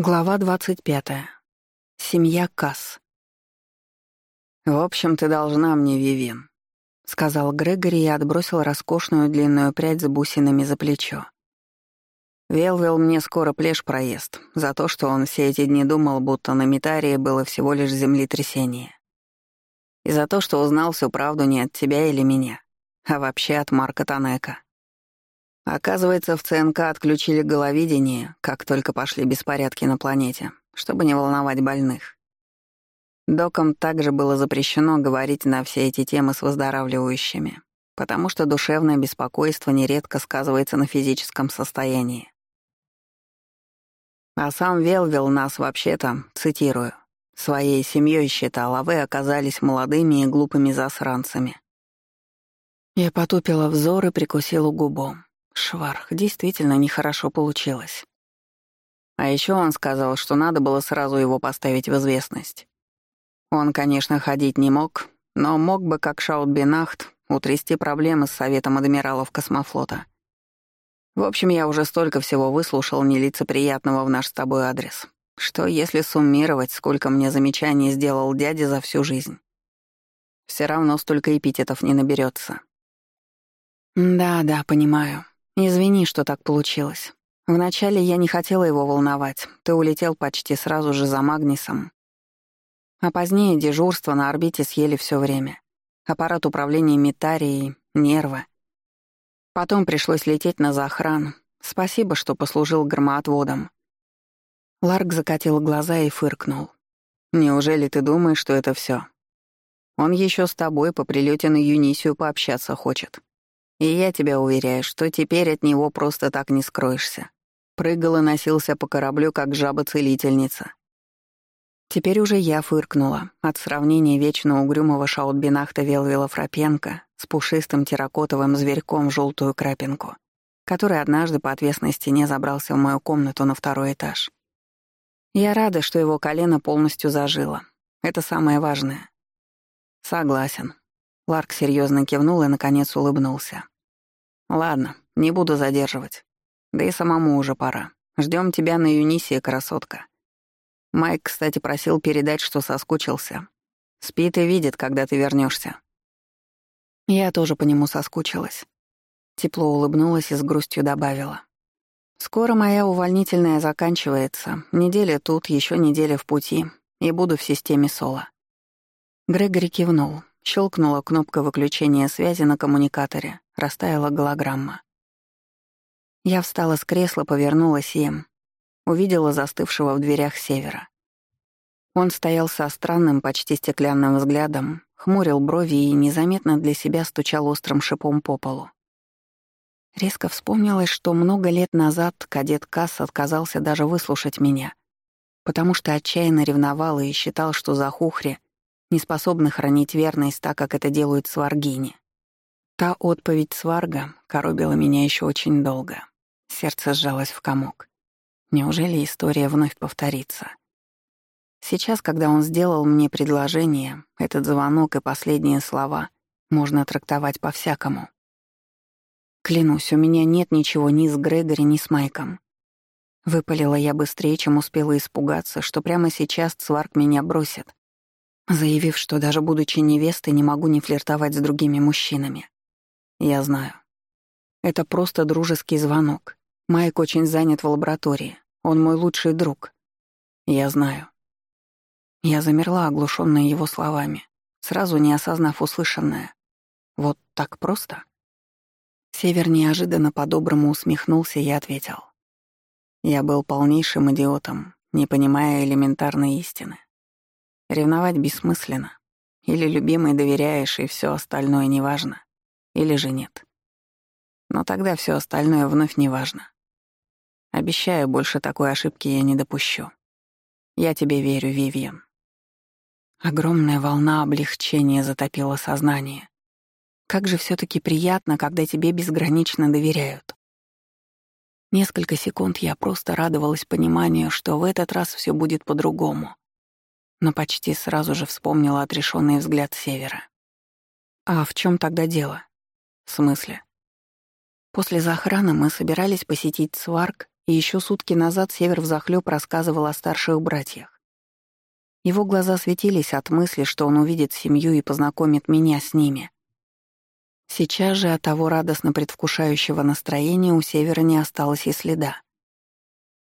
Глава 25. Семья Касс. «В общем, ты должна мне, Вивин», — сказал Грегори и отбросил роскошную длинную прядь с бусинами за плечо. Велвел мне скоро плешь проезд за то, что он все эти дни думал, будто на Митарии было всего лишь землетрясение. И за то, что узнал всю правду не от тебя или меня, а вообще от Марка Танека. Оказывается, в ЦНК отключили головидение, как только пошли беспорядки на планете, чтобы не волновать больных. Докам также было запрещено говорить на все эти темы с выздоравливающими, потому что душевное беспокойство нередко сказывается на физическом состоянии. А сам Велвил нас вообще-то, цитирую, своей семьей считал, а вы оказались молодыми и глупыми засранцами. Я потупила взор и прикусила губу. Шварх, действительно нехорошо получилось. А еще он сказал, что надо было сразу его поставить в известность. Он, конечно, ходить не мог, но мог бы, как Шаутбинахт, утрясти проблемы с Советом адмиралов космофлота. В общем, я уже столько всего выслушал нелицеприятного в наш с тобой адрес, что если суммировать, сколько мне замечаний сделал дядя за всю жизнь, все равно столько эпитетов не наберется. Да, да, понимаю. «Извини, что так получилось. Вначале я не хотела его волновать. Ты улетел почти сразу же за Магнисом. А позднее дежурство на орбите съели все время. Аппарат управления метарией, нервы. Потом пришлось лететь на захран. Спасибо, что послужил громоотводом». Ларк закатил глаза и фыркнул. «Неужели ты думаешь, что это все? Он еще с тобой по прилете на Юнисию пообщаться хочет». И я тебя уверяю, что теперь от него просто так не скроешься. Прыгал и носился по кораблю, как жаба-целительница. Теперь уже я фыркнула от сравнения вечно угрюмого шаутбинахта Велвила Фрапенко с пушистым терракотовым зверьком в желтую крапинку, который однажды по отвесной стене забрался в мою комнату на второй этаж. Я рада, что его колено полностью зажило. Это самое важное. Согласен. Ларк серьезно кивнул и, наконец, улыбнулся. «Ладно, не буду задерживать. Да и самому уже пора. Ждем тебя на Юнисии, красотка. Майк, кстати, просил передать, что соскучился. Спит и видит, когда ты вернешься. Я тоже по нему соскучилась. Тепло улыбнулась и с грустью добавила. «Скоро моя увольнительная заканчивается. Неделя тут, еще неделя в пути, и буду в системе Соло». Грегори кивнул. Щелкнула кнопка выключения связи на коммуникаторе, растаяла голограмма. Я встала с кресла, повернулась и увидела застывшего в дверях севера. Он стоял со странным, почти стеклянным взглядом, хмурил брови и незаметно для себя стучал острым шипом по полу. Резко вспомнилось, что много лет назад кадет Касс отказался даже выслушать меня, потому что отчаянно ревновал и считал, что за хухри не способны хранить верность так, как это делают сваргини. Та отповедь сварга коробила меня еще очень долго. Сердце сжалось в комок. Неужели история вновь повторится? Сейчас, когда он сделал мне предложение, этот звонок и последние слова можно трактовать по-всякому. Клянусь, у меня нет ничего ни с Грегори, ни с Майком. Выпалила я быстрее, чем успела испугаться, что прямо сейчас Цварк меня бросит, заявив, что даже будучи невестой не могу не флиртовать с другими мужчинами. Я знаю. Это просто дружеский звонок. Майк очень занят в лаборатории. Он мой лучший друг. Я знаю. Я замерла, оглушённая его словами, сразу не осознав услышанное. Вот так просто? Север неожиданно по-доброму усмехнулся и ответил. Я был полнейшим идиотом, не понимая элементарной истины. Ревновать бессмысленно. Или любимой доверяешь, и все остальное неважно. Или же нет. Но тогда все остальное вновь неважно. Обещаю, больше такой ошибки я не допущу. Я тебе верю, Вивьен. Огромная волна облегчения затопила сознание. Как же все таки приятно, когда тебе безгранично доверяют. Несколько секунд я просто радовалась пониманию, что в этот раз все будет по-другому но почти сразу же вспомнила отрешенный взгляд севера. «А в чем тогда дело?» «В смысле?» После захрана мы собирались посетить Сварк И еще сутки назад Север взахлёб рассказывал о старших братьях. Его глаза светились от мысли, что он увидит семью и познакомит меня с ними. Сейчас же от того радостно предвкушающего настроения у Севера не осталось и следа.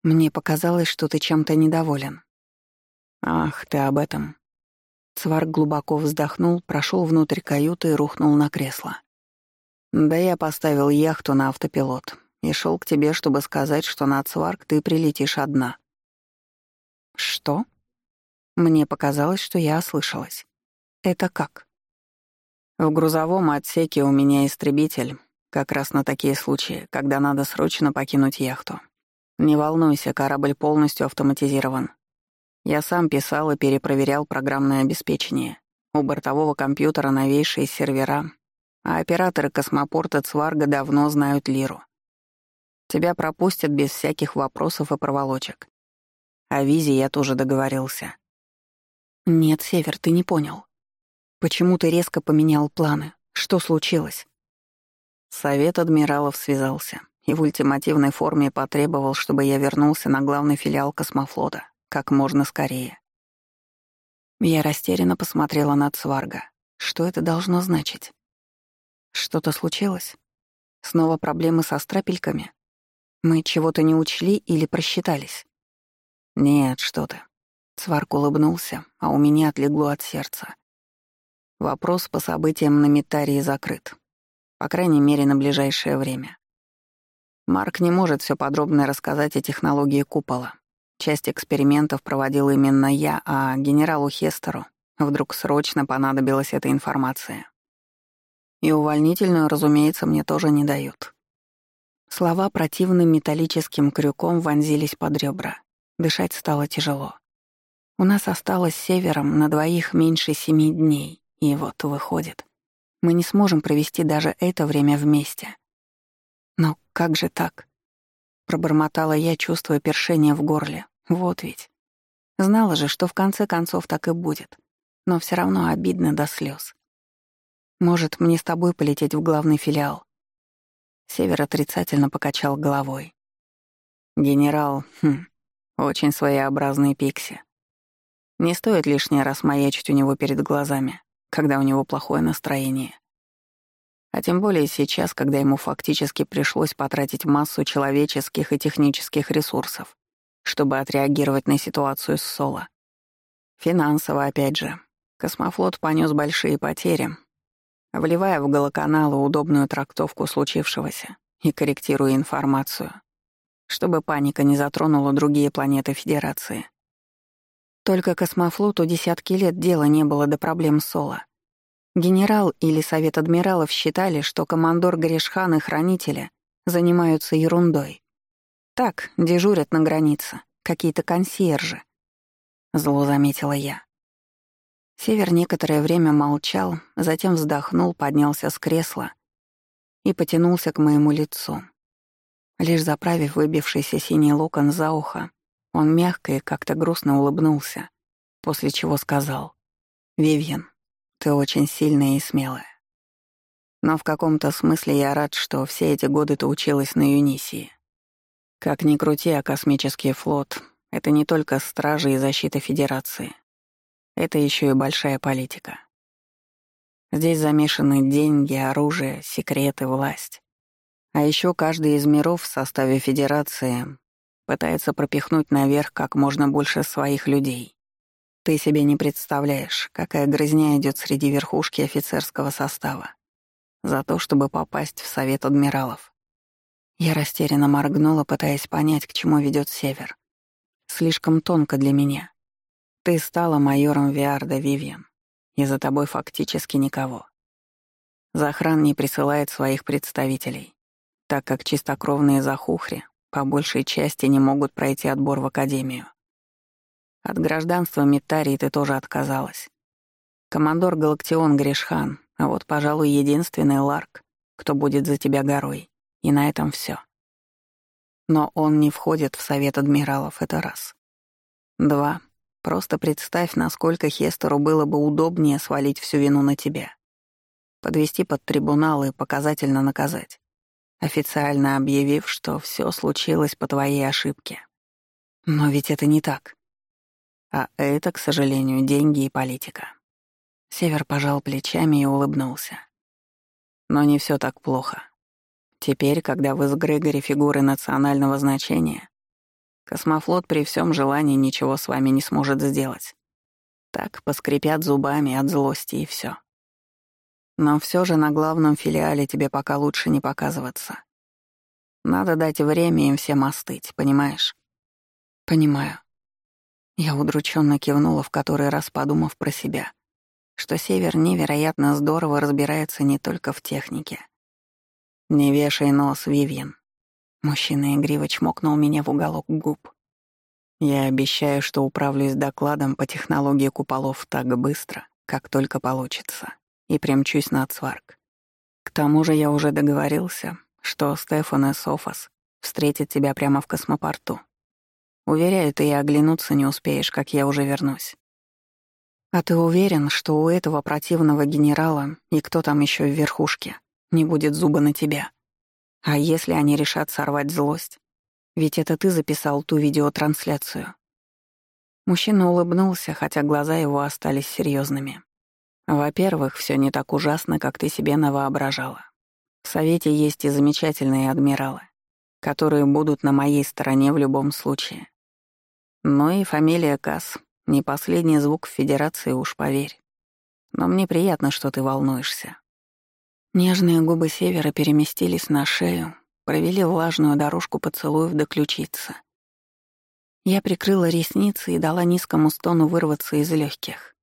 Мне показалось, что ты чем-то недоволен. Ах, ты об этом. Цварк глубоко вздохнул, прошел внутрь каюты и рухнул на кресло. Да я поставил яхту на автопилот и шел к тебе, чтобы сказать, что на Цварк ты прилетишь одна. Что? Мне показалось, что я ослышалась. Это как? В грузовом отсеке у меня истребитель, как раз на такие случаи, когда надо срочно покинуть яхту. Не волнуйся, корабль полностью автоматизирован. Я сам писал и перепроверял программное обеспечение. У бортового компьютера новейшие сервера, а операторы космопорта Цварга давно знают Лиру. Тебя пропустят без всяких вопросов и проволочек. О визе я тоже договорился. Нет, Север, ты не понял. Почему ты резко поменял планы? Что случилось? Совет адмиралов связался и в ультимативной форме потребовал, чтобы я вернулся на главный филиал космофлота как можно скорее. Я растерянно посмотрела на Цварга. Что это должно значить? Что-то случилось? Снова проблемы со страпельками? Мы чего-то не учли или просчитались? Нет, что ты. Цварк улыбнулся, а у меня отлегло от сердца. Вопрос по событиям на Метарии закрыт. По крайней мере, на ближайшее время. Марк не может все подробно рассказать о технологии купола. Часть экспериментов проводил именно я, а генералу Хестеру вдруг срочно понадобилась эта информация. И увольнительную, разумеется, мне тоже не дают. Слова противным металлическим крюком вонзились под ребра. Дышать стало тяжело. У нас осталось севером на двоих меньше семи дней. И вот выходит, мы не сможем провести даже это время вместе. Но как же так? Пробормотала я, чувствуя першение в горле. Вот ведь. Знала же, что в конце концов так и будет. Но все равно обидно до слез. Может, мне с тобой полететь в главный филиал? Север отрицательно покачал головой. Генерал, хм, очень своеобразный пикси. Не стоит лишний раз маячить у него перед глазами когда у него плохое настроение. А тем более сейчас, когда ему фактически пришлось потратить массу человеческих и технических ресурсов, чтобы отреагировать на ситуацию с Соло. Финансово, опять же. Космофлот понес большие потери, вливая в голоканалы удобную трактовку случившегося и корректируя информацию, чтобы паника не затронула другие планеты Федерации. Только космофлоту десятки лет дела не было до проблем Соло. Генерал или совет адмиралов считали, что командор Грешхан и хранители занимаются ерундой. Так, дежурят на границе, какие-то консьержи. Зло заметила я. Север некоторое время молчал, затем вздохнул, поднялся с кресла и потянулся к моему лицу. Лишь заправив выбившийся синий локон за ухо, он мягко и как-то грустно улыбнулся, после чего сказал «Вивьен, ты очень сильная и смелая. Но в каком-то смысле я рад, что все эти годы ты училась на Юнисии. Как ни крути, а космический флот — это не только стражи и защита Федерации. Это еще и большая политика. Здесь замешаны деньги, оружие, секреты, власть. А еще каждый из миров в составе Федерации Пытается пропихнуть наверх как можно больше своих людей. Ты себе не представляешь, какая грызня идет среди верхушки офицерского состава. За то, чтобы попасть в совет адмиралов. Я растерянно моргнула, пытаясь понять, к чему ведет Север. Слишком тонко для меня. Ты стала майором Виарда Вивьен, и за тобой фактически никого. Захран не присылает своих представителей, так как чистокровные захухри по большей части не могут пройти отбор в академию. От гражданства Митарии ты тоже отказалась. Командор Галактион Гришхан, а вот, пожалуй, единственный Ларк, кто будет за тебя горой. И на этом все. Но он не входит в совет адмиралов, это раз. Два. Просто представь, насколько Хестеру было бы удобнее свалить всю вину на тебя. Подвести под трибунал и показательно наказать. официально объявив, что все случилось по твоей ошибке. Но ведь это не так. А это, к сожалению, деньги и политика. Север пожал плечами и улыбнулся. Но не все так плохо. Теперь, когда вы с Грегори фигуры национального значения, космофлот при всем желании ничего с вами не сможет сделать. Так поскрипят зубами от злости и все. Но все же на главном филиале тебе пока лучше не показываться. Надо дать время им всем остыть, понимаешь? Понимаю. Я удрученно кивнула в который раз, подумав про себя, что Север невероятно здорово разбирается не только в технике. «Не вешай нос, Вивьен». Мужчина игриво чмокнул меня в уголок губ. «Я обещаю, что управлюсь докладом по технологии куполов так быстро, как только получится, и примчусь на Цварк. К тому же я уже договорился, что Стефан и Софос встретят тебя прямо в космопорту. Уверяю, ты и оглянуться не успеешь, как я уже вернусь. А ты уверен, что у этого противного генерала и кто там еще в верхушке не будет зуба на тебя? А если они решат сорвать злость? Ведь это ты записал ту видеотрансляцию. Мужчина улыбнулся, хотя глаза его остались серьезными. Во-первых, все не так ужасно, как ты себе навоображала. В Совете есть и замечательные адмиралы, которые будут на моей стороне в любом случае. Но и фамилия Касс — не последний звук в Федерации, уж поверь. Но мне приятно, что ты волнуешься. Нежные губы Севера переместились на шею, провели влажную дорожку поцелуев до ключицы. Я прикрыла ресницы и дала низкому стону вырваться из легких.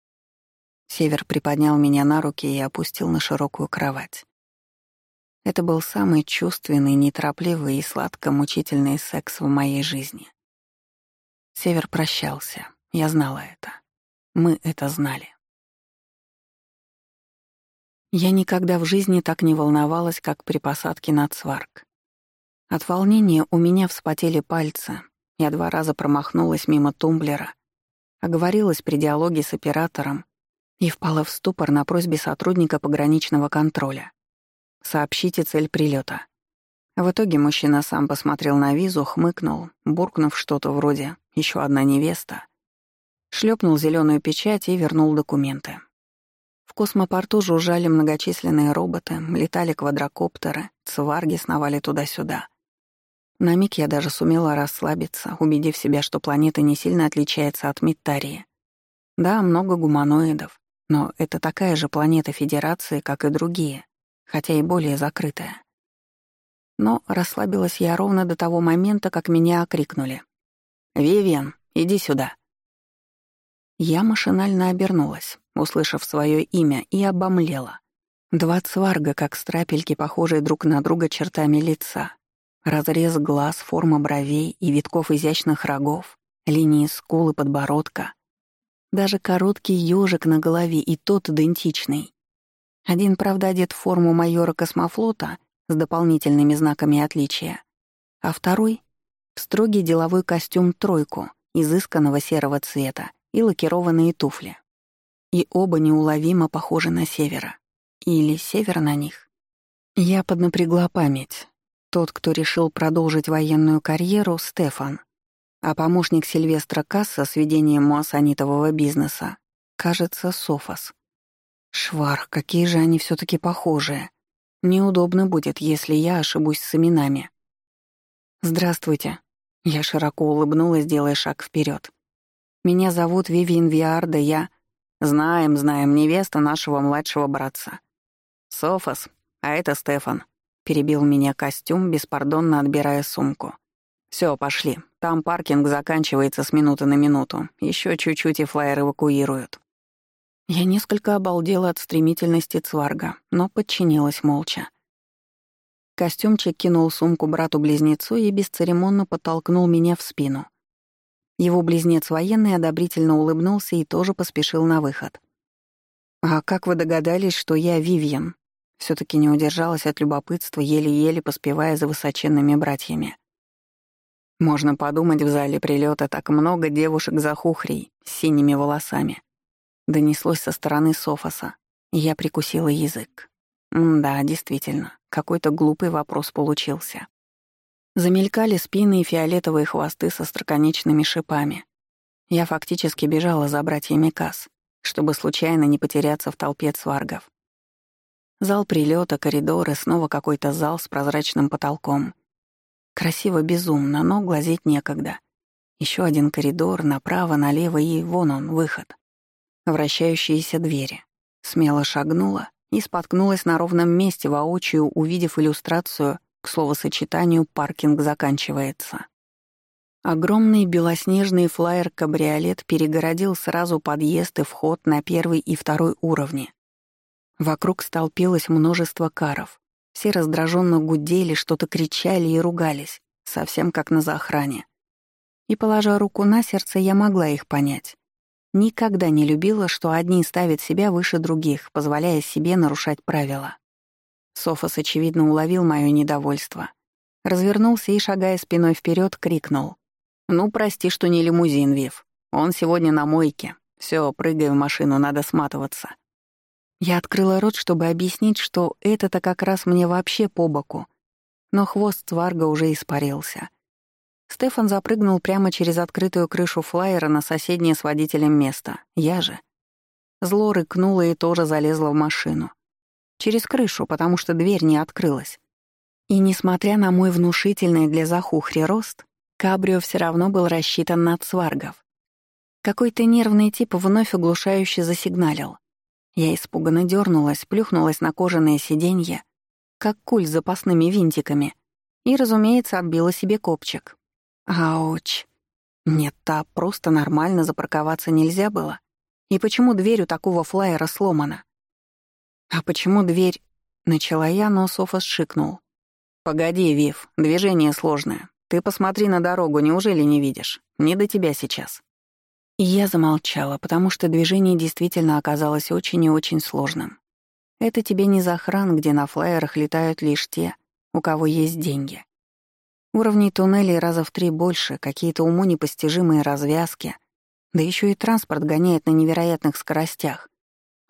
Север приподнял меня на руки и опустил на широкую кровать. Это был самый чувственный, неторопливый и сладко-мучительный секс в моей жизни. Север прощался. Я знала это. Мы это знали. Я никогда в жизни так не волновалась, как при посадке на Цварк. От волнения у меня вспотели пальцы. Я два раза промахнулась мимо тумблера, оговорилась при диалоге с оператором и впала в ступор на просьбе сотрудника пограничного контроля. «Сообщите цель прилета. В итоге мужчина сам посмотрел на визу, хмыкнул, буркнув что-то вроде еще одна невеста, шлепнул зеленую печать и вернул документы. В космопорту жужжали многочисленные роботы, летали квадрокоптеры, цварги сновали туда-сюда. На миг я даже сумела расслабиться, убедив себя, что планета не сильно отличается от Миттарии. Да, много гуманоидов, но это такая же планета Федерации, как и другие, хотя и более закрытая. Но расслабилась я ровно до того момента, как меня окрикнули. «Вивиан, иди сюда». Я машинально обернулась, услышав свое имя, и обомлела. Два цварга, как страпельки, похожие друг на друга чертами лица. Разрез глаз, форма бровей и витков изящных рогов, линии скулы подбородка. Даже короткий ёжик на голове и тот идентичный. Один, правда, одет в форму майора космофлота с дополнительными знаками отличия, а второй строгий деловой костюм «тройку» изысканного серого цвета и лакированные туфли. И оба неуловимо похожи на севера. Или север на них. Я поднапрягла память. Тот, кто решил продолжить военную карьеру, Стефан. А помощник Сильвестра Касса с ведением муассанитового бизнеса, кажется, Софос. Швар, какие же они все таки похожие. Неудобно будет, если я ошибусь с именами. «Здравствуйте», я широко улыбнулась, делая шаг вперед. «Меня зовут Вивиан Виарда, я...» «Знаем, знаем, невеста нашего младшего братца». «Софос, а это Стефан», — перебил меня костюм, беспардонно отбирая сумку. Все, пошли. Там паркинг заканчивается с минуты на минуту. Еще чуть-чуть и флайер эвакуируют». Я несколько обалдела от стремительности Цварга, но подчинилась молча. Костюмчик кинул сумку брату-близнецу и бесцеремонно подтолкнул меня в спину. Его близнец военный одобрительно улыбнулся и тоже поспешил на выход. «А как вы догадались, что я Вивьен?» все таки не удержалась от любопытства, еле-еле поспевая за высоченными братьями. Можно подумать, в зале прилета так много девушек за хухрей с синими волосами. Донеслось со стороны Софоса, и я прикусила язык. Да, действительно, какой-то глупый вопрос получился. Замелькали спины и фиолетовые хвосты со строконечными шипами. Я фактически бежала за братьями Касс, чтобы случайно не потеряться в толпе цваргов. Зал прилета, коридоры, снова какой-то зал с прозрачным потолком. Красиво безумно, но глазеть некогда. Еще один коридор, направо, налево и вон он, выход. Вращающиеся двери. Смело шагнула и споткнулась на ровном месте, воочию увидев иллюстрацию к словосочетанию «паркинг заканчивается». Огромный белоснежный флайер-кабриолет перегородил сразу подъезд и вход на первый и второй уровни. Вокруг столпилось множество каров. Все раздраженно гудели, что-то кричали и ругались, совсем как на захране. И, положа руку на сердце, я могла их понять. Никогда не любила, что одни ставят себя выше других, позволяя себе нарушать правила. Софос, очевидно, уловил мое недовольство. Развернулся и, шагая спиной вперед, крикнул. «Ну, прости, что не лимузин, Вив. Он сегодня на мойке. Все, прыгай в машину, надо сматываться». Я открыла рот, чтобы объяснить, что это-то как раз мне вообще по боку. Но хвост Сварга уже испарился. Стефан запрыгнул прямо через открытую крышу флайера на соседнее с водителем место. Я же. Зло рыкнуло и тоже залезла в машину. Через крышу, потому что дверь не открылась. И несмотря на мой внушительный для захухри рост, кабрио все равно был рассчитан на цваргов. Какой-то нервный тип вновь оглушающе засигналил. Я испуганно дернулась, плюхнулась на кожаное сиденье, как куль с запасными винтиками, и, разумеется, отбила себе копчик. Ауч. Нет, та просто нормально запарковаться нельзя было. И почему дверь у такого флайера сломана? А почему дверь... Начала я, но Софа шикнул. «Погоди, Вив, движение сложное. Ты посмотри на дорогу, неужели не видишь? Не до тебя сейчас». Я замолчала, потому что движение действительно оказалось очень и очень сложным. Это тебе не захран, где на флайерах летают лишь те, у кого есть деньги. Уровней туннелей раза в три больше, какие-то уму непостижимые развязки. Да еще и транспорт гоняет на невероятных скоростях.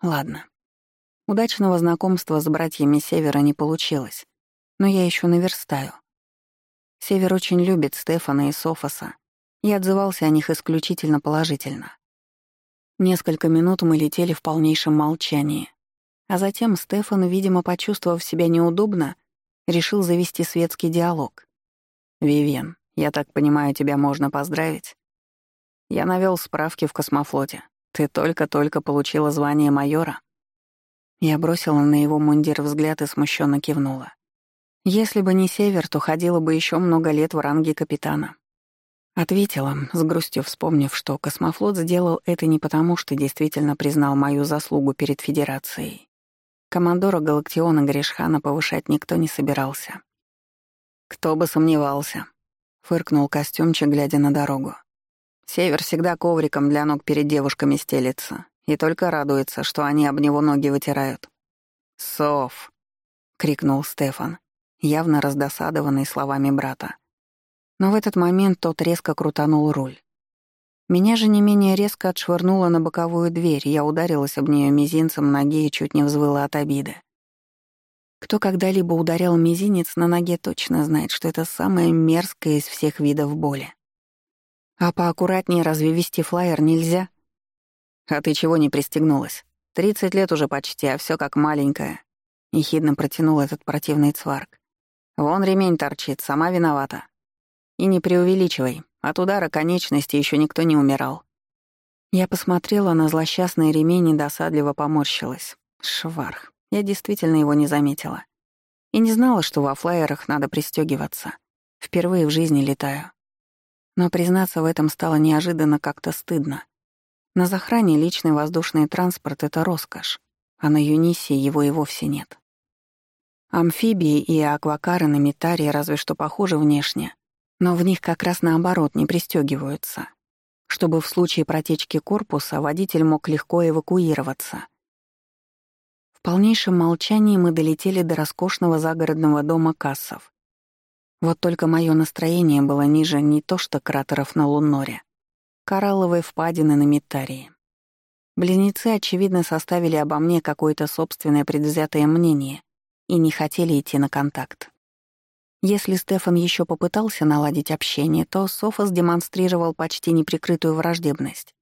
Ладно. Удачного знакомства с братьями Севера не получилось. Но я еще наверстаю. Север очень любит Стефана и Софоса и отзывался о них исключительно положительно. Несколько минут мы летели в полнейшем молчании. А затем Стефан, видимо, почувствовав себя неудобно, решил завести светский диалог. «Вивен, я так понимаю, тебя можно поздравить?» «Я навёл справки в космофлоте. Ты только-только получила звание майора». Я бросила на его мундир взгляд и смущенно кивнула. «Если бы не Север, то ходила бы еще много лет в ранге капитана». Ответила, с грустью вспомнив, что космофлот сделал это не потому, что действительно признал мою заслугу перед Федерацией. Командора Галактиона Гришхана повышать никто не собирался. «Кто бы сомневался», — фыркнул костюмчик, глядя на дорогу. «Север всегда ковриком для ног перед девушками стелится и только радуется, что они об него ноги вытирают». «Сов!» — крикнул Стефан, явно раздосадованный словами брата. Но в этот момент тот резко крутанул руль. Меня же не менее резко отшвырнуло на боковую дверь, я ударилась об нее мизинцем ноги и чуть не взвыла от обиды. Кто когда-либо ударял мизинец на ноге, точно знает, что это самое мерзкое из всех видов боли. А поаккуратнее разве вести флайер нельзя? А ты чего не пристегнулась? Тридцать лет уже почти, а все как маленькая. Ехидно протянул этот противный цварк. Вон ремень торчит, сама виновата. И не преувеличивай, от удара конечности еще никто не умирал. Я посмотрела на злосчастный ремень и досадливо поморщилась. Шварх. Я действительно его не заметила. И не знала, что во флайерах надо пристегиваться. Впервые в жизни летаю. Но признаться в этом стало неожиданно как-то стыдно. На захране личный воздушный транспорт — это роскошь, а на Юнисе его и вовсе нет. Амфибии и аквакары на Митаре разве что похожи внешне, но в них как раз наоборот не пристегиваются, чтобы в случае протечки корпуса водитель мог легко эвакуироваться — полнейшем молчании мы долетели до роскошного загородного дома Кассов. Вот только мое настроение было ниже не то что кратеров на Лунноре, коралловой впадины на Митарии. Близнецы, очевидно, составили обо мне какое-то собственное предвзятое мнение и не хотели идти на контакт. Если Стефан еще попытался наладить общение, то Софос демонстрировал почти неприкрытую враждебность.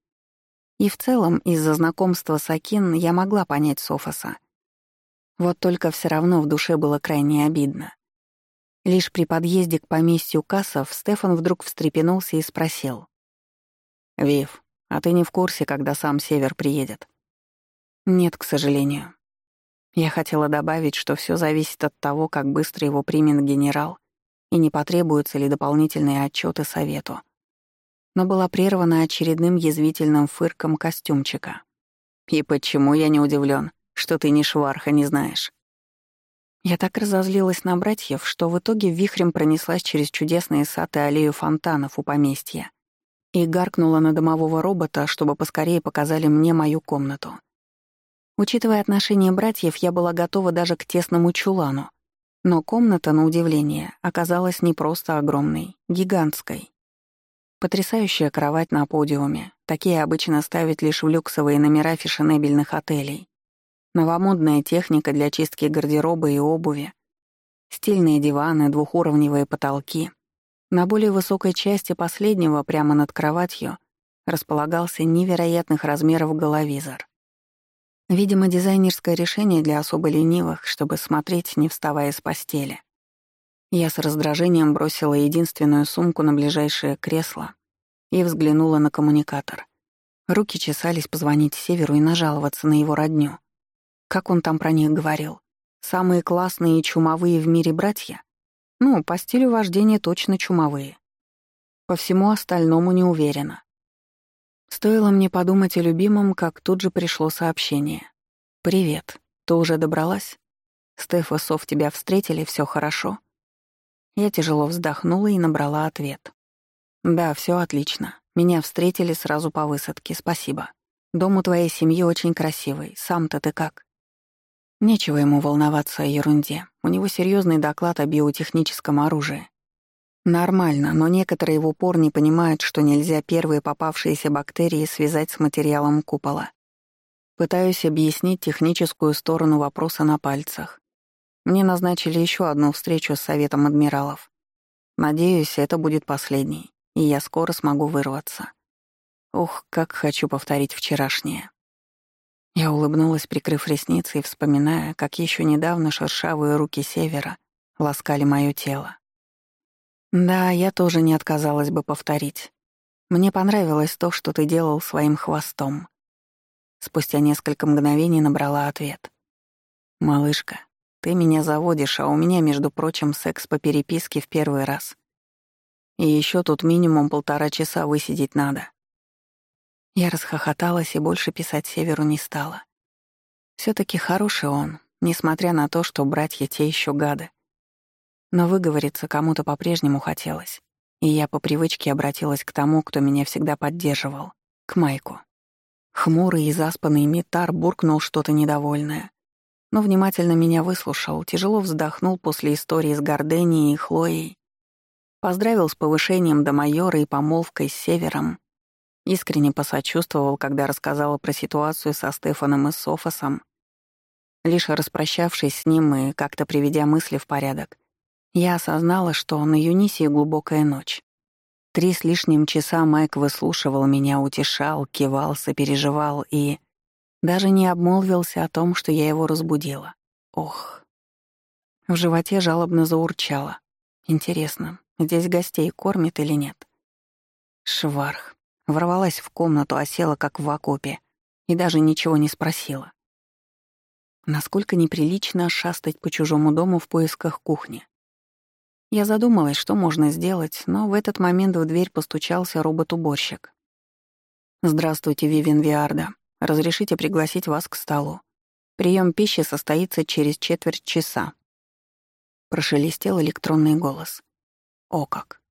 И в целом, из-за знакомства с Акин я могла понять Софоса. Вот только все равно в душе было крайне обидно. Лишь при подъезде к поместью Кассов Стефан вдруг встрепенулся и спросил. «Вив, а ты не в курсе, когда сам Север приедет?» «Нет, к сожалению. Я хотела добавить, что все зависит от того, как быстро его примет генерал и не потребуются ли дополнительные отчеты совету. Но была прервана очередным язвительным фырком костюмчика. «И почему я не удивлен, что ты ни шварха не знаешь?» Я так разозлилась на братьев, что в итоге вихрем пронеслась через чудесные сад и аллею фонтанов у поместья и гаркнула на домового робота, чтобы поскорее показали мне мою комнату. Учитывая отношения братьев, я была готова даже к тесному чулану. Но комната, на удивление, оказалась не просто огромной, гигантской. Потрясающая кровать на подиуме. Такие обычно ставят лишь в люксовые номера фешенебельных отелей. Новомодная техника для чистки гардероба и обуви. Стильные диваны, двухуровневые потолки. На более высокой части последнего, прямо над кроватью, располагался невероятных размеров головизор. Видимо, дизайнерское решение для особо ленивых, чтобы смотреть, не вставая с постели. Я с раздражением бросила единственную сумку на ближайшее кресло и взглянула на коммуникатор. Руки чесались позвонить Северу и нажаловаться на его родню. Как он там про них говорил? Самые классные и чумовые в мире братья? Ну, по стилю вождения точно чумовые. По всему остальному не уверена. Стоило мне подумать о любимом, как тут же пришло сообщение. «Привет. Ты уже добралась? Стеф и Сов тебя встретили, все хорошо?» Я тяжело вздохнула и набрала ответ. «Да, все отлично. Меня встретили сразу по высадке, спасибо. Дом у твоей семьи очень красивый. Сам-то ты как?» Нечего ему волноваться о ерунде. У него серьезный доклад о биотехническом оружии. Нормально, но некоторые в упор не понимают, что нельзя первые попавшиеся бактерии связать с материалом купола. Пытаюсь объяснить техническую сторону вопроса на пальцах. Мне назначили еще одну встречу с Советом адмиралов. Надеюсь, это будет последней, и я скоро смогу вырваться. Ух, как хочу повторить вчерашнее. Я улыбнулась, прикрыв ресницы и вспоминая, как еще недавно шершавые руки Севера ласкали мое тело. Да, я тоже не отказалась бы повторить. Мне понравилось то, что ты делал своим хвостом. Спустя несколько мгновений набрала ответ. «Малышка, ты меня заводишь, а у меня, между прочим, секс по переписке в первый раз. И еще тут минимум полтора часа высидеть надо». Я расхохоталась и больше писать Северу не стала. все таки хороший он, несмотря на то, что братья те еще гады. Но выговориться кому-то по-прежнему хотелось, и я по привычке обратилась к тому, кто меня всегда поддерживал, к Майку. Хмурый и заспанный Митар буркнул что-то недовольное, но внимательно меня выслушал, тяжело вздохнул после истории с Горденией и Хлоей, поздравил с повышением до майора и помолвкой с Севером, искренне посочувствовал, когда рассказала про ситуацию со Стефаном и Софосом. Лишь распрощавшись с ним и как-то приведя мысли в порядок, я осознала, что на Юнисии глубокая ночь. Три с лишним часа Майк выслушивал меня, утешал, кивал, сопереживал и... Даже не обмолвился о том, что я его разбудила. Ох. В животе жалобно заурчало. Интересно, здесь гостей кормят или нет? Шварх. Ворвалась в комнату, осела как в окопе. И даже ничего не спросила. Насколько неприлично шастать по чужому дому в поисках кухни. Я задумалась, что можно сделать, но в этот момент в дверь постучался робот-уборщик. «Здравствуйте, Вивен Виарда. Разрешите пригласить вас к столу. Прием пищи состоится через четверть часа». Прошелестел электронный голос. «О как!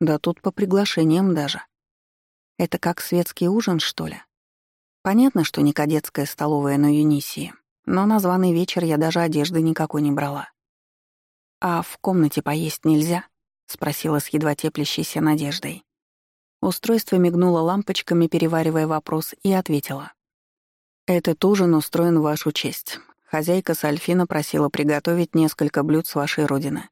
Да тут по приглашениям даже. Это как светский ужин, что ли? Понятно, что не кадетская столовая на Юнисии, но на званый вечер я даже одежды никакой не брала. «А в комнате поесть нельзя?» — спросила с едва теплящейся надеждой. Устройство мигнуло лампочками, переваривая вопрос, и ответила. «Этот ужин устроен в вашу честь. Хозяйка Сальфина просила приготовить несколько блюд с вашей родины.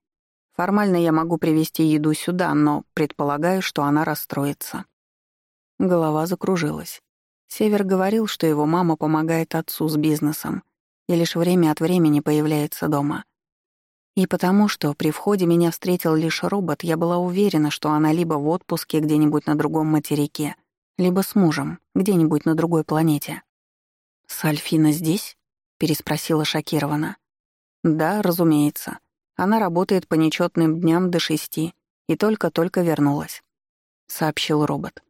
Формально я могу привезти еду сюда, но предполагаю, что она расстроится». Голова закружилась. Север говорил, что его мама помогает отцу с бизнесом и лишь время от времени появляется дома. И потому что при входе меня встретил лишь робот, я была уверена, что она либо в отпуске где-нибудь на другом материке, либо с мужем, где-нибудь на другой планете. «Сальфина здесь?» — переспросила шокированно. «Да, разумеется. Она работает по нечетным дням до шести и только-только вернулась», — сообщил робот.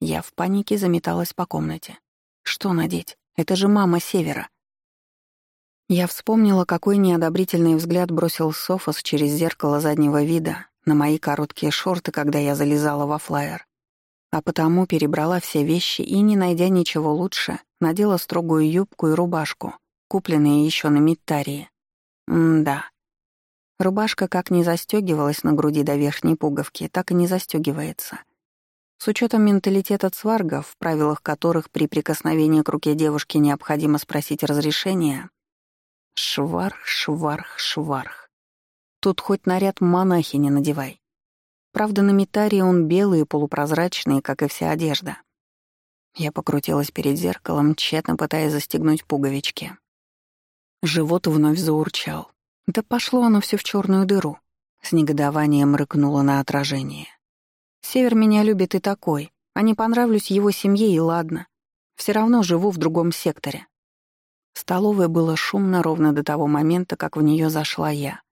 Я в панике заметалась по комнате. «Что надеть? Это же мама Севера». Я вспомнила, какой неодобрительный взгляд бросил Софос через зеркало заднего вида на мои короткие шорты, когда я залезала во флайер. А потому перебрала все вещи и, не найдя ничего лучше, надела строгую юбку и рубашку, купленные еще на Миттарии. М-да. Рубашка как не застегивалась на груди до верхней пуговки, так и не застегивается. С учетом менталитета цваргов, в правилах которых при прикосновении к руке девушки необходимо спросить разрешения, Шварх, шварх, шварх. Тут хоть наряд монахи не надевай. Правда, на Митарии он белый и полупрозрачный, как и вся одежда. Я покрутилась перед зеркалом, тщетно пытаясь застегнуть пуговички. Живот вновь заурчал. Да пошло оно все в черную дыру. С негодованием рыкнуло на отражение. Север меня любит и такой, а не понравлюсь его семье и ладно. Все равно живу в другом секторе. В столовой было шумно ровно до того момента, как в нее зашла я.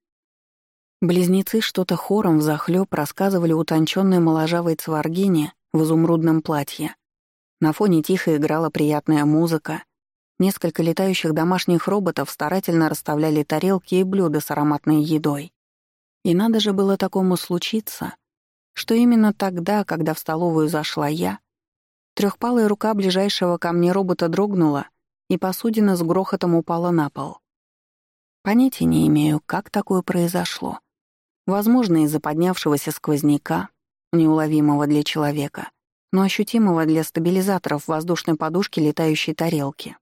Близнецы что-то хором взахлёб рассказывали утонченной моложавой цваргине в изумрудном платье. На фоне тихо играла приятная музыка. Несколько летающих домашних роботов старательно расставляли тарелки и блюда с ароматной едой. И надо же было такому случиться, что именно тогда, когда в столовую зашла я, трехпалая рука ближайшего ко мне робота дрогнула, и посудина с грохотом упала на пол. Понятия не имею, как такое произошло. Возможно, из-за поднявшегося сквозняка, неуловимого для человека, но ощутимого для стабилизаторов воздушной подушки летающей тарелки.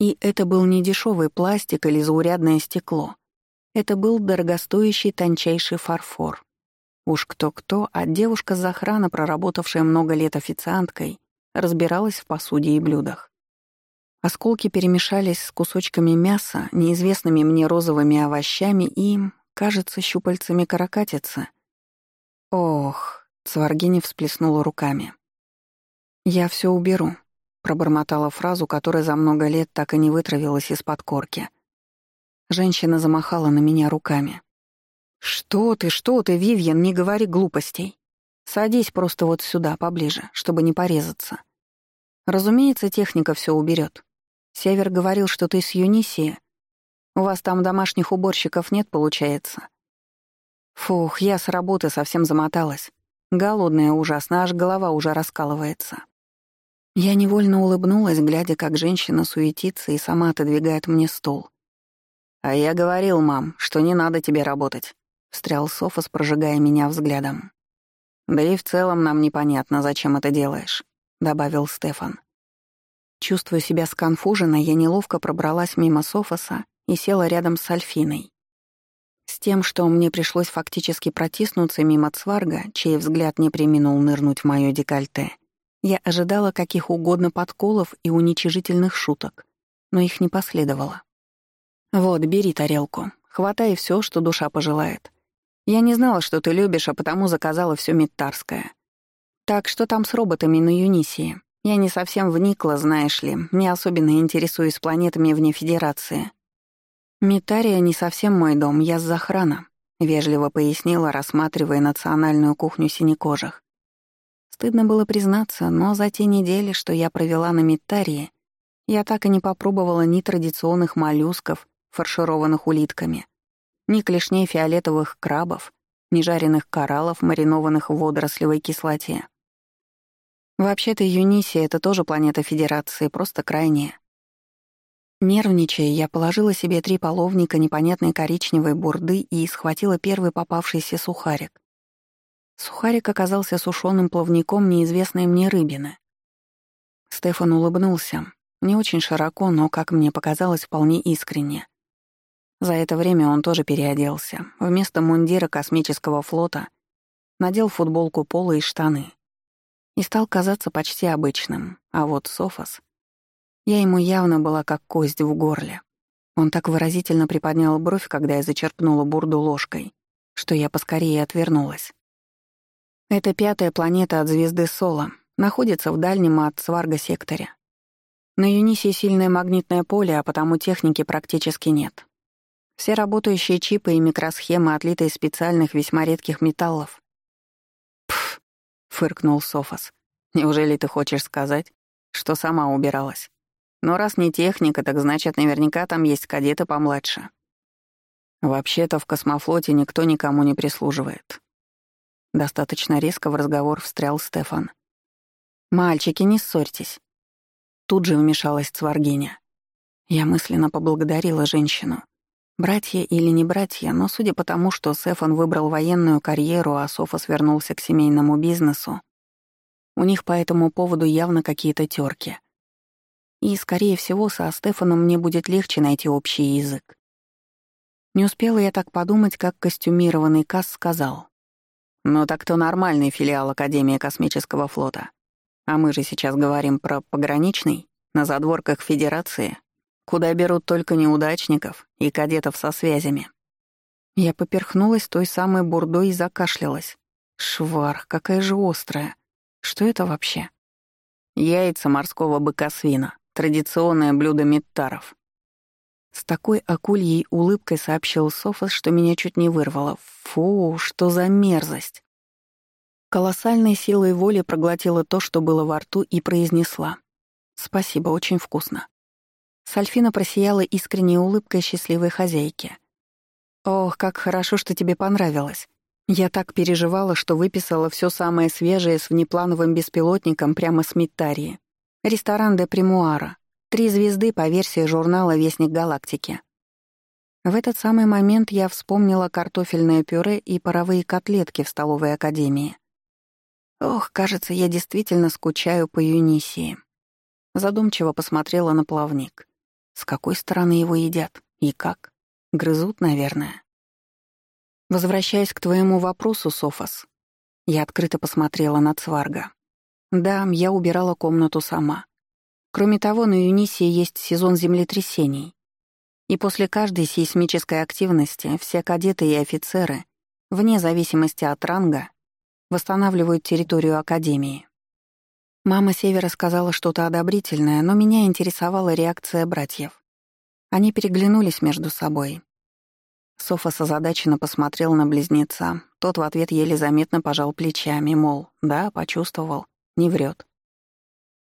И это был не дешевый пластик или заурядное стекло. Это был дорогостоящий тончайший фарфор. Уж кто-кто, а девушка с охраны, проработавшая много лет официанткой, разбиралась в посуде и блюдах. Осколки перемешались с кусочками мяса, неизвестными мне розовыми овощами и, кажется, щупальцами каракатицы. Ох, Цваргини всплеснула руками. «Я все уберу», — пробормотала фразу, которая за много лет так и не вытравилась из-под корки. Женщина замахала на меня руками. «Что ты, что ты, Вивьен, не говори глупостей. Садись просто вот сюда, поближе, чтобы не порезаться. Разумеется, техника все уберет. Север говорил, что ты с Юнисии. У вас там домашних уборщиков нет, получается? Фух, я с работы совсем замоталась. Голодная ужасно, аж голова уже раскалывается. Я невольно улыбнулась, глядя, как женщина суетится и сама отодвигает мне стол. «А я говорил, мам, что не надо тебе работать», — встрял Софос, прожигая меня взглядом. «Да и в целом нам непонятно, зачем это делаешь», — добавил Стефан. Чувствуя себя сконфуженно, я неловко пробралась мимо Софоса и села рядом с Альфиной. С тем, что мне пришлось фактически протиснуться мимо Цварга, чей взгляд не преминул нырнуть в моё декольте, я ожидала каких угодно подколов и уничижительных шуток, но их не последовало. «Вот, бери тарелку, хватай все, что душа пожелает. Я не знала, что ты любишь, а потому заказала все миттарское. Так что там с роботами на Юнисии?» Я не совсем вникла, знаешь ли, не особенно интересуюсь планетами вне Федерации. Митария не совсем мой дом, я с захрана, вежливо пояснила, рассматривая национальную кухню синекожих. Стыдно было признаться, но за те недели, что я провела на Митарии, я так и не попробовала ни традиционных моллюсков, фаршированных улитками, ни клешней фиолетовых крабов, ни жареных кораллов, маринованных в водорослевой кислоте. Вообще-то Юнисия — это тоже планета Федерации, просто крайняя. Нервничая, я положила себе три половника непонятной коричневой бурды и схватила первый попавшийся сухарик. Сухарик оказался сушеным плавником неизвестной мне рыбины. Стефан улыбнулся, Не очень широко, но, как мне показалось, вполне искренне. За это время он тоже переоделся. Вместо мундира космического флота надел футболку пола и штаны. И стал казаться почти обычным. А вот Софос... Я ему явно была как кость в горле. Он так выразительно приподнял бровь, когда я зачерпнула бурду ложкой, что я поскорее отвернулась. Это пятая планета от звезды Соло, находится в дальнем от Сварга секторе. На Юнисе сильное магнитное поле, а потому техники практически нет. Все работающие чипы и микросхемы отлиты из специальных весьма редких металлов. «Пф», — фыркнул Софос. «Неужели ты хочешь сказать, что сама убиралась? Но раз не техника, так значит, наверняка там есть кадеты помладше». «Вообще-то в космофлоте никто никому не прислуживает». Достаточно резко в разговор встрял Стефан. «Мальчики, не ссорьтесь. Тут же вмешалась Цваргиня. Я мысленно поблагодарила женщину. Братья или не братья, но судя по тому, что Сефан выбрал военную карьеру, а Софос вернулся к семейному бизнесу, у них по этому поводу явно какие-то терки. И, скорее всего, со Стефаном мне будет легче найти общий язык. Не успела я так подумать, как костюмированный Касс сказал. «Ну так то нормальный филиал Академии космического флота. А мы же сейчас говорим про пограничный, на задворках Федерации, куда берут только неудачников и кадетов со связями. Я поперхнулась той самой бурдой и закашлялась. Шварх, какая же острая. Что это вообще? Яйца морского быка-свина. Традиционное блюдо миттаров. С такой акульей улыбкой сообщил Софос, что меня чуть не вырвало. Фу, что за мерзость. Колоссальной силой воли проглотила то, что было во рту, и произнесла. «Спасибо, очень вкусно». Сальфина просияла искренней улыбкой счастливой хозяйки. «Ох, как хорошо, что тебе понравилось. Я так переживала, что выписала все самое свежее с внеплановым беспилотником прямо с Миттарии. Ресторан де Примуара. Три звезды по версии журнала «Вестник галактики». В этот самый момент я вспомнила картофельное пюре и паровые котлетки в столовой академии. Ох, кажется, я действительно скучаю по Юнисии. Задумчиво посмотрела на плавник. С какой стороны его едят? И как? Грызут, наверное. Возвращаясь к твоему вопросу, Софос, я открыто посмотрела на Цварга. Да, я убирала комнату сама. Кроме того, на Юнисии есть сезон землетрясений. И после каждой сейсмической активности все кадеты и офицеры, вне зависимости от ранга, восстанавливают территорию Академии. Мама Севера сказала что-то одобрительное, но меня интересовала реакция братьев. Они переглянулись между собой. Софос озадаченно посмотрел на близнеца. Тот в ответ еле заметно пожал плечами, мол, да, почувствовал, не врет.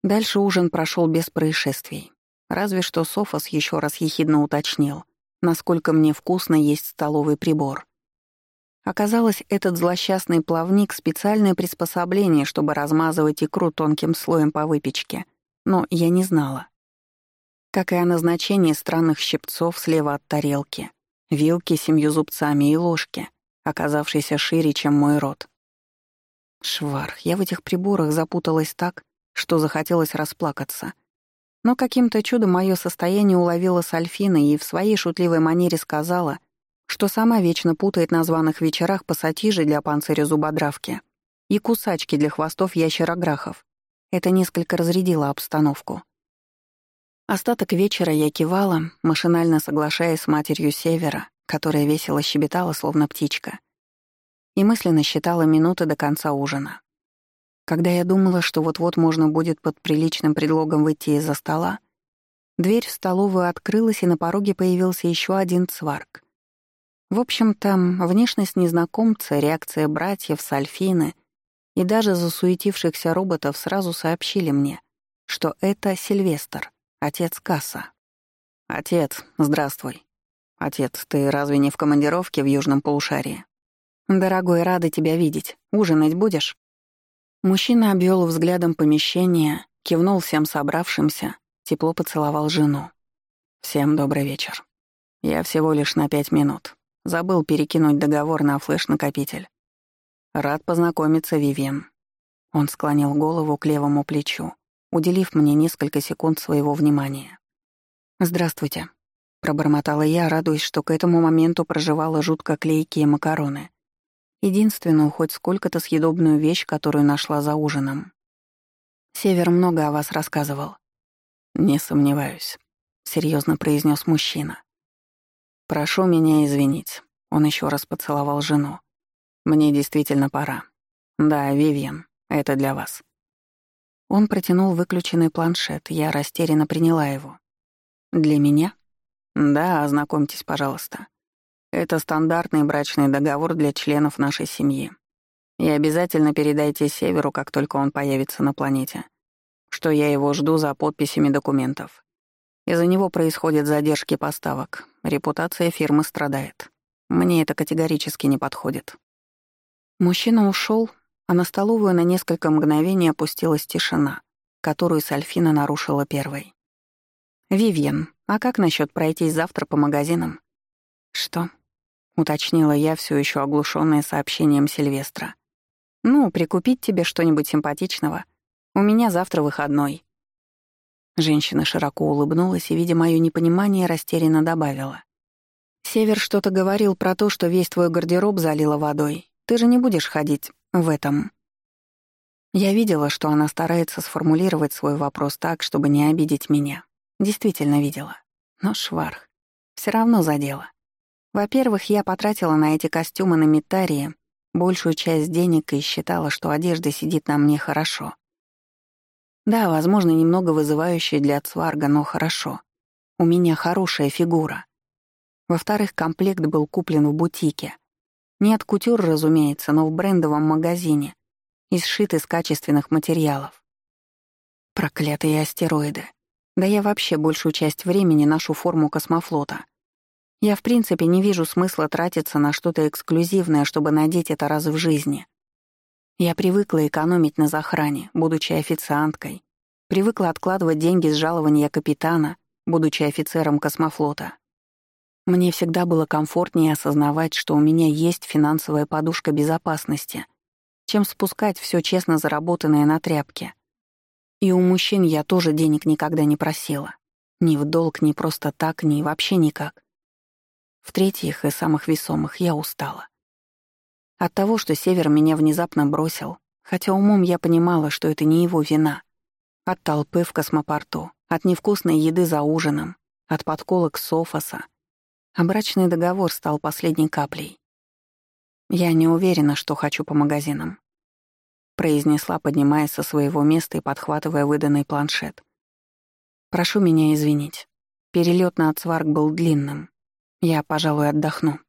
Дальше ужин прошел без происшествий. Разве что Софос еще раз ехидно уточнил, насколько мне вкусно есть столовый прибор. Оказалось, этот злосчастный плавник — специальное приспособление, чтобы размазывать икру тонким слоем по выпечке. Но я не знала. Как и о назначении странных щипцов слева от тарелки, вилки с семью зубцами и ложки, оказавшейся шире, чем мой рот. Шварх, я в этих приборах запуталась так, что захотелось расплакаться. Но каким-то чудом мое состояние уловила Сальфина и в своей шутливой манере сказала — что сама вечно путает на званых вечерах пассатижи для панциря зубодравки и кусачки для хвостов ящерограхов. Это несколько разрядило обстановку. Остаток вечера я кивала, машинально соглашаясь с матерью Севера, которая весело щебетала, словно птичка, и мысленно считала минуты до конца ужина. Когда я думала, что вот-вот можно будет под приличным предлогом выйти из-за стола, дверь в столовую открылась, и на пороге появился еще один цварк — в общем-то, внешность незнакомца, реакция братьев, Сальфины и даже засуетившихся роботов сразу сообщили мне, что это Сильвестр, отец Касса. «Отец, здравствуй. Отец, ты разве не в командировке в Южном полушарии?» «Дорогой, рада тебя видеть. Ужинать будешь?» Мужчина обвел взглядом помещение, кивнул всем собравшимся, тепло поцеловал жену. «Всем добрый вечер. Я всего лишь на пять минут. Забыл перекинуть договор на флеш-накопитель. Рад познакомиться, Вивьен. Он склонил голову к левому плечу, уделив мне несколько секунд своего внимания. «Здравствуйте», — пробормотала я, радуясь, что к этому моменту проживала жутко клейкие макароны. Единственную хоть сколько-то съедобную вещь, которую нашла за ужином. «Север много о вас рассказывал». «Не сомневаюсь», — серьезно произнес мужчина. «Прошу меня извинить». Он еще раз поцеловал жену. «Мне действительно пора. Да, Вивьен, это для вас». Он протянул выключенный планшет, я растерянно приняла его. «Для меня?» «Да, ознакомьтесь, пожалуйста. Это стандартный брачный договор для членов нашей семьи. И обязательно передайте Северу, как только он появится на планете, что я его жду за подписями документов. Из-за него происходят задержки поставок, репутация фирмы страдает. Мне это категорически не подходит». Мужчина ушел, а на столовую на несколько мгновений опустилась тишина, которую Сальфина нарушила первой. «Вивьен, а как насчет пройтись завтра по магазинам?» «Что?» — уточнила я, все еще оглушенная сообщением Сильвестра. «Ну, прикупить тебе что-нибудь симпатичного. У меня завтра выходной». Женщина широко улыбнулась и, видя моё непонимание, растерянно добавила. «Север что-то говорил про то, что весь твой гардероб залило водой. Ты же не будешь ходить в этом. Я видела, что она старается сформулировать свой вопрос так, чтобы не обидеть меня. Действительно видела. Но шварх. Все равно задела. Во-первых, я потратила на эти костюмы на метарии большую часть денег и считала, что одежда сидит на мне хорошо. Да, возможно, немного вызывающая для цварга, но хорошо. У меня хорошая фигура. Во-вторых, комплект был куплен в бутике. Не от кутюр, разумеется, но в брендовом магазине и сшит из качественных материалов. Проклятые астероиды. Да я вообще большую часть времени ношу форму космофлота. Я в принципе не вижу смысла тратиться на что-то эксклюзивное, чтобы надеть это раз в жизни. Я привыкла экономить на захране, будучи официанткой. Привыкла откладывать деньги с жалования капитана, будучи офицером космофлота. Мне всегда было комфортнее осознавать, что у меня есть финансовая подушка безопасности, чем спускать все честно заработанное на тряпке. И у мужчин я тоже денег никогда не просила. Ни в долг, ни просто так, ни вообще никак. В-третьих, и самых весомых, я устала. От того, что Север меня внезапно бросил, хотя умом я понимала, что это не его вина. От толпы в космопорту, от невкусной еды за ужином, от подколок Софоса — а брачный договор стал последней каплей. «Я не уверена, что хочу по магазинам», — произнесла, поднимаясь со своего места и подхватывая выданный планшет. «Прошу меня извинить. Перелет на Ацварк был длинным. Я, пожалуй, отдохну».